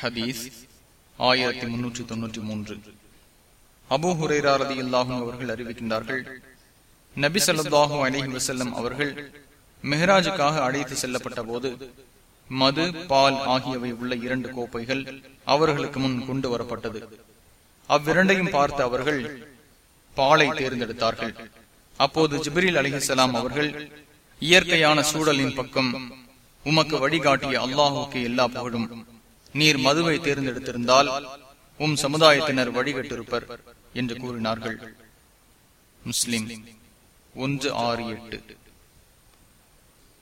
ஹதீஸ் ஆயிரத்தி முன்னூற்றி தொன்னூற்றி மூன்று. அபு ஹுரேராரதி இல்லாகும் அவர்கள் அறிவிக்கின்றார்கள் நபி சொல்லாஹு அலிஹி வசல்லம் அவர்கள் மெஹராஜுக்காக அழைத்து செல்லப்பட்ட போது மது பால் ஆகியவை உள்ள இரண்டு கோப்பைகள் அவர்களுக்கு முன் கொண்டு வரப்பட்டது. அவ்விரண்டையும் பார்த்து அவர்கள் பாலை தேர்ந்தெடுத்தார்கள். அப்போது ஜிபிரில் அலிஹலாம் அவர்கள் இயற்கையான சூழலின் பக்கம் உமக்கு வழிகாட்டிய அல்லாஹுக்கு எல்லா புகழும். நீர் மதுவை தேர்ந்தெடுத்திருந்தால் உம் சமுதாயத்தினர் வழிகட்டிருப்பர் என்று கூறினார்கள். முஸ்லிம் ஒன்று ஆறு எட்டு.